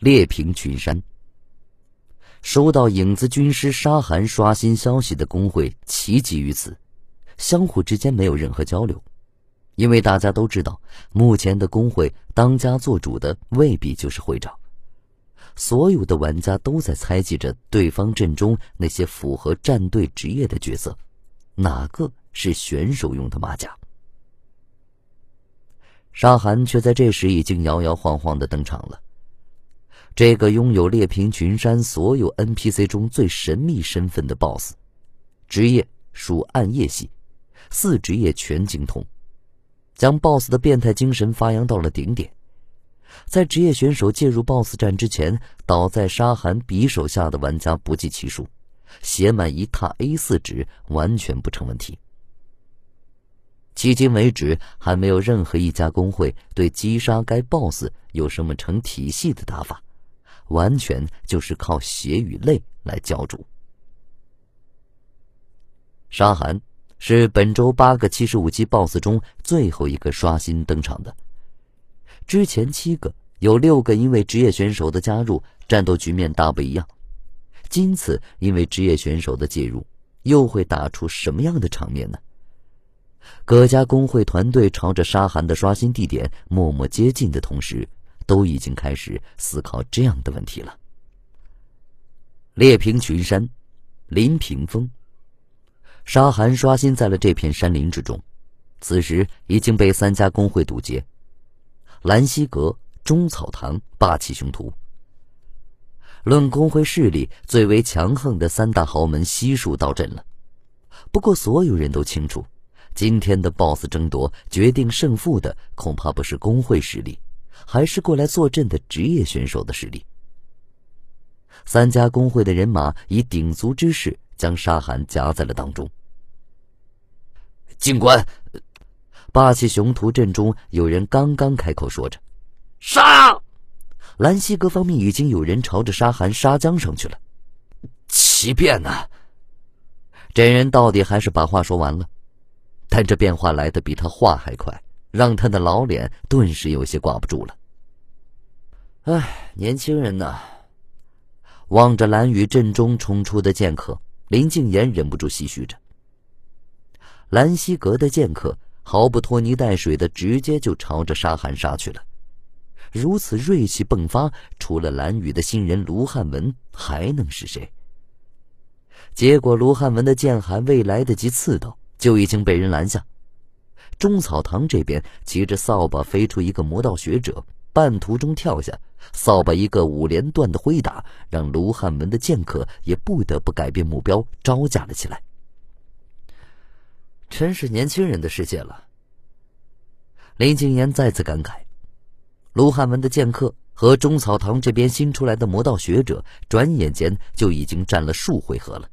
列平群山。收到影子军师沙寒刷新消息的工会齐集于此，相互之间没有任何交流，因为大家都知道，目前的工会当家做主的未必就是会长。所有的玩家都在猜忌着对方阵中那些符合战队职业的角色，哪个是选手用的马甲？沙寒却在这时已经摇摇晃晃的登场了。这个拥有猎平群山所有 NPC 中最神秘身份的 BOSS，职业属暗夜系，四职业全精通，将 BOSS 的变态精神发扬到了顶点。在职业选手介入 BOSS 战之前，倒在沙寒匕首下的玩家不计其数，写满一沓 A4 纸完全不成问题。迄今为止，还没有任何一家工会对击杀该 BOSS 有什么成体系的打法，完全就是靠血与泪来浇筑。沙寒是本周八个七十五级 BOSS 中最后一个刷新登场的。之前七个有六个因为职业选手的加入，战斗局面大不一样。今次因为职业选手的介入，又会打出什么样的场面呢？各家工会团队朝着沙寒的刷新地点默默接近的同时，都已经开始思考这样的问题了。烈平群山，林平峰，沙寒刷新在了这片山林之中，此时已经被三家工会堵截。兰溪阁、中草堂、霸气雄图。论工会势力最为强横的三大豪门悉数到阵了。不过，所有人都清楚，今天的 BOSS 争夺决定胜负的，恐怕不是工会实力，还是过来坐镇的职业选手的实力。三家工会的人马以鼎足之势将沙寒夹在了当中。警官。霸气雄图阵中有人刚刚开口说着：“杀！”兰溪阁方面已经有人朝着沙寒杀江上去了。奇变啊？这人到底还是把话说完了，但这变化来的比他话还快，让他的老脸顿时有些挂不住了。唉，年轻人呐！望着蓝雨阵中冲出的剑客，林静言忍不住唏嘘着。兰溪阁的剑客。毫不拖泥带水的，直接就朝着沙寒杀去了。如此锐气迸发，除了蓝雨的新人卢汉文，还能是谁？结果卢汉文的剑还未来得及刺到，就已经被人拦下。中草堂这边骑着扫把飞出一个魔道学者，半途中跳下，扫把一个五连段的挥打，让卢汉文的剑客也不得不改变目标，招架了起来。真是年轻人的世界了。林静言再次感慨，卢汉文的剑客和中草堂这边新出来的魔道学者，转眼间就已经战了数回合了。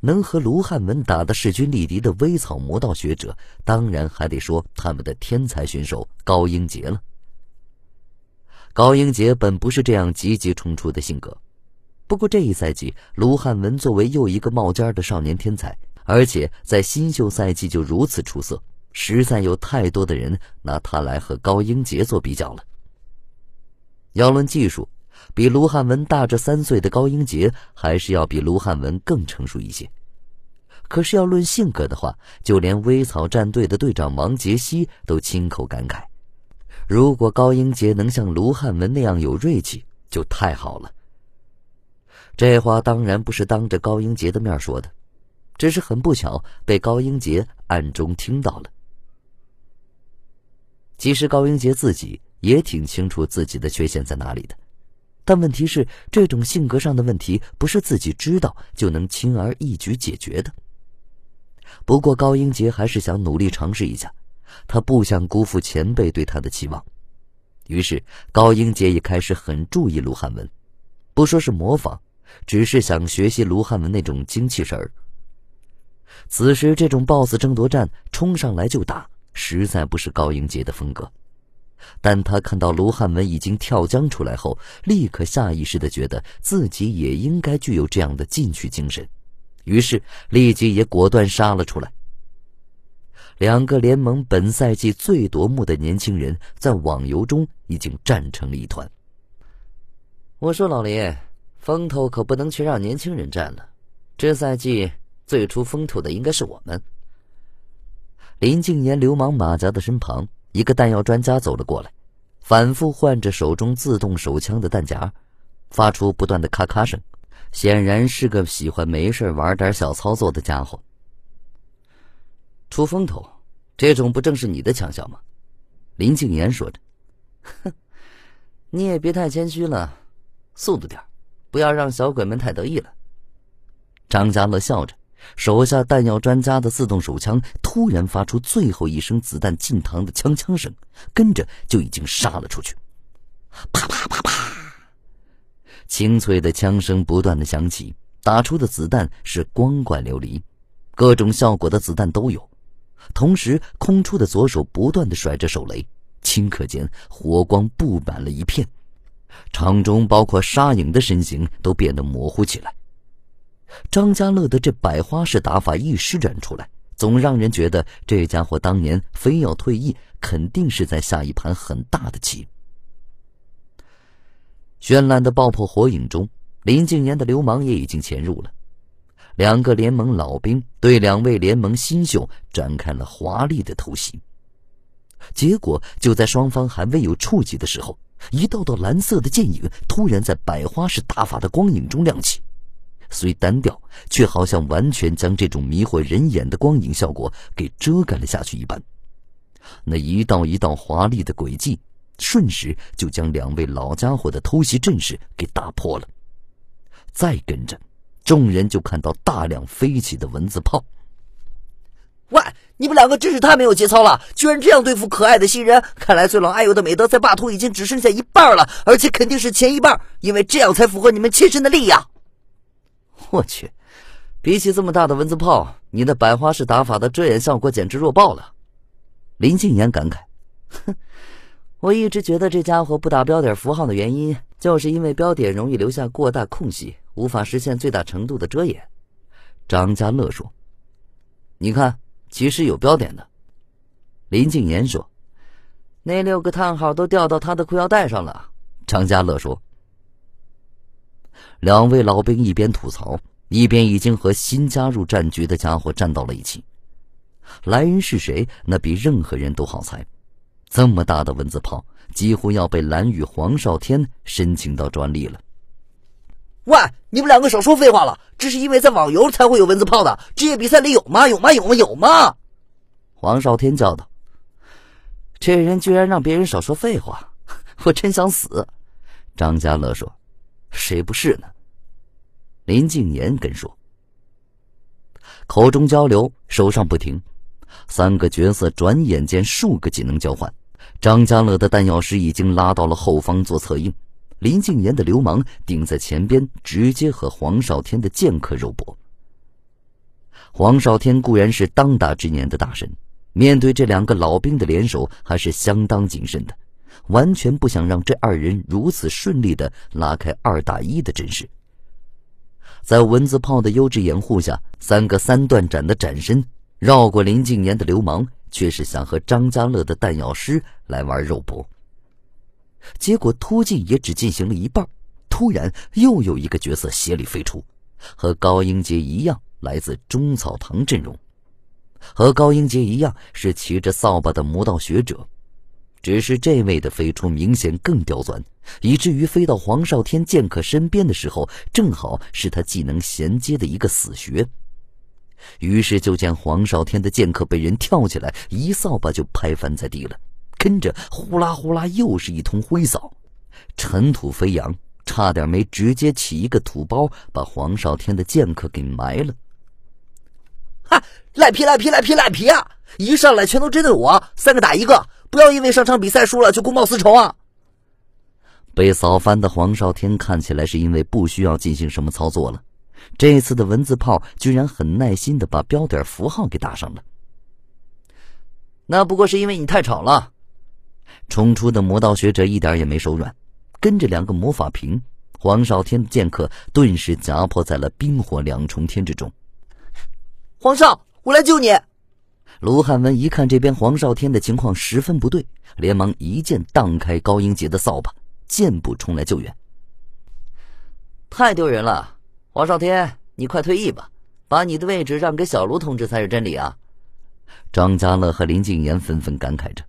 能和卢汉文打得势均力敌的微草魔道学者，当然还得说他们的天才选手高英杰了。高英杰本不是这样急急冲出的性格，不过这一赛季，卢汉文作为又一个冒尖的少年天才。而且在新秀赛季就如此出色，实在有太多的人拿他来和高英杰做比较了。要论技术，比卢汉文大着三岁的高英杰还是要比卢汉文更成熟一些。可是要论性格的话，就连微草战队的队长王杰希都亲口感慨：如果高英杰能像卢汉文那样有锐气，就太好了。这话当然不是当着高英杰的面说的。只是很不巧，被高英杰暗中听到了。其实高英杰自己也挺清楚自己的缺陷在哪里的，但问题是，这种性格上的问题不是自己知道就能轻而易举解决的。不过高英杰还是想努力尝试一下，他不想辜负前辈对他的期望。于是高英杰也开始很注意卢汉文，不说是模仿，只是想学习卢汉文那种精气神儿。此时，这种 BOSS 争夺战冲上来就打，实在不是高英杰的风格。但他看到卢汉文已经跳江出来后，立刻下意识的觉得自己也应该具有这样的进取精神，于是立即也果断杀了出来。两个联盟本赛季最夺目的年轻人，在网游中已经战成了一团。我说老林，风头可不能全让年轻人占了。这赛季最出风头的应该是我们。林敬言流氓马甲的身旁，一个弹药专家走了过来，反复换着手中自动手枪的弹夹，发出不断的咔咔声，显然是个喜欢没事玩点小操作的家伙。出风头，这种不正是你的强项吗？林敬言说着。哼，你也别太谦虚了，速度点不要让小鬼们太得意了。张家乐笑着，手下弹药专家的自动手枪突然发出最后一声子弹进膛的枪枪声，跟着就已经杀了出去。啪啪啪啪，清脆的枪声不断的响起，打出的子弹是光怪流离，各种效果的子弹都有。同时，空出的左手不断的甩着手雷。顷刻间，火光布满了一片，场中包括沙影的身形都变得模糊起来。张家乐的这百花式打法一施展出来，总让人觉得这家伙当年非要退役，肯定是在下一盘很大的棋。绚烂的爆破火影中，林敬言的流氓也已经潜入了。两个联盟老兵对两位联盟新秀展开了华丽的偷袭。结果就在双方还未有触及的时候，一道道蓝色的剑影突然在百花式打法的光影中亮起，虽单调，却好像完全将这种迷惑人眼的光影效果给遮盖了下去一般。那一道一道华丽的轨迹，瞬时就将两位老家伙的偷袭阵势给打破了。再跟着，众人就看到大量飞起的蚊子炮。喂！你们两个真是太没有节操了，居然这样对付可爱的新人！看来最老爱幼的美德在霸图已经只剩下一半了，而且肯定是前一半，因为这样才符合你们切身的利益啊！我去，比起这么大的蚊子炮，你的百花式打法的遮掩效果简直弱爆了。林静言感慨：“哼，我一直觉得这家伙不打标点符号的原因，就是因为标点容易留下过大空隙，无法实现最大程度的遮掩。”张家乐说：“你看。”其实有标点的，林静言说：“那六个叹号都掉到他的裤腰带上了。”张家乐说：“两位老兵一边吐槽，一边已经和新加入战局的家伙站到了一起。来人是谁？那比任何人都好猜。这么大的蚊子炮，几乎要被蓝宇黄少天申请到专利了。”喂，你们两个少说废话了！这是因为在网游才会有蚊子炮的，职业比赛里有吗？有吗？有吗？有吗？黄少天叫道：“这人居然让别人少说废话，我真想死。”张家乐说：“谁不是呢？”林静言跟说，口中交流，手上不停。三个角色转眼间数个技能交换，张家乐的弹药师已经拉到了后方做策应。林静言的流氓顶在前边，直接和黄少天的剑客肉搏。黄少天固然是当打之年的大神，面对这两个老兵的联手，还是相当谨慎的，完全不想让这二人如此顺利的拉开二打一的阵势。在蚊子炮的优质掩护下，三个三段斩的斩身绕过林静言的流氓，却是想和张家乐的弹药师来玩肉搏。结果突进也只进行了一半，突然又有一个角色斜里飞出，和高英杰一样来自中草堂阵容，和高英杰一样是骑着扫把的魔道学者，只是这位的飞出明显更刁钻，以至于飞到黄少天剑客身边的时候，正好是他技能衔接的一个死穴，于是就见黄少天的剑客被人跳起来，一扫把就拍翻在地了。跟着呼啦呼啦又是一通挥扫，尘土飞扬，差点没直接起一个土包，把黄少天的剑客给埋了。哈，赖皮赖皮赖皮赖皮啊！一上来全都针对我，三个打一个，不要因为上场比赛输了就公报私仇啊！被扫翻的黄少天看起来是因为不需要进行什么操作了，这次的文字炮居然很耐心的把标点符号给打上了。那不过是因为你太吵了。冲出的魔道学者一点也没手软，跟着两个魔法瓶，黄少天的剑客顿时夹迫在了冰火两重天之中。皇上，我来救你！卢汉文一看这边黄少天的情况十分不对，连忙一剑荡开高英杰的扫把，箭步冲来救援。太丢人了！黄少天，你快退役吧，把你的位置让给小卢同志才是真理啊！张家乐和林静言纷纷感慨着：“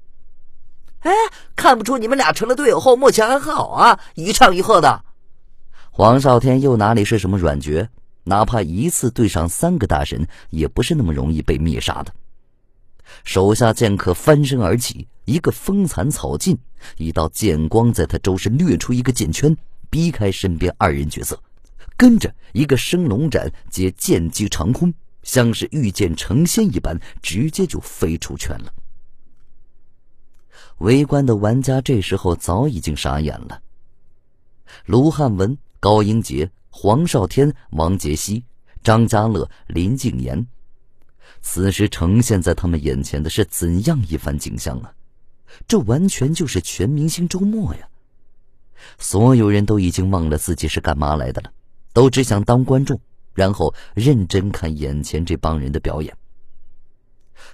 哎，看不出你们俩成了队友后默契还好啊，一唱一和的。”黄少天又哪里是什么软角？哪怕一次对上三个大神，也不是那么容易被灭杀的。手下剑客翻身而起，一个风残草尽，一道剑光在他周身掠出一个剑圈，逼开身边二人角色。跟着一个升龙斩接剑击长空，像是御剑成仙一般，直接就飞出圈了。围观的玩家这时候早已经傻眼了。卢汉文、高英杰、黄少天、王杰希、张家乐、林静言。此时呈现在他们眼前的是怎样一番景象啊！这完全就是全明星周末呀！所有人都已经忘了自己是干嘛来的了，都只想当观众，然后认真看眼前这帮人的表演。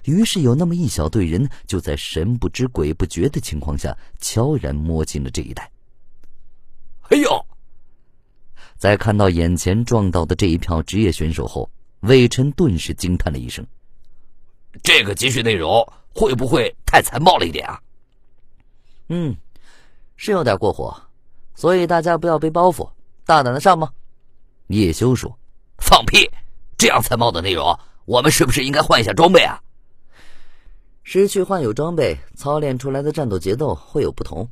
于是有那么一小队人就在神不知鬼不觉的情况下，悄然摸进了这一带。哎呦！在看到眼前撞到的这一票职业选手后，魏晨顿时惊叹了一声。这个集训内容会不会太残暴了一点啊？嗯，是有点过火，所以大家不要背包袱，大胆的上吧。叶修说：“放屁！这样残暴的内容，我们是不是应该换一下装备啊？”失去换有装备，操练出来的战斗节奏会有不同。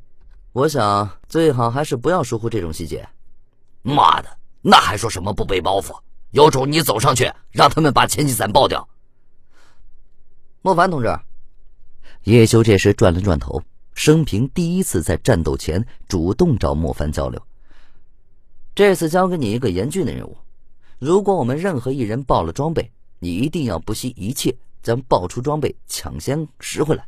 我想最好还是不要疏忽这种细节。妈的，那还说什么不背包袱？有种你走上去，让他们把前几伞爆掉。莫凡同志，叶修这时转了转头，生平第一次在战斗前主动找莫凡交流。这次交给你一个严峻的任务：如果我们任何一人爆了装备，你一定要不惜一切将爆出装备抢先拾回来。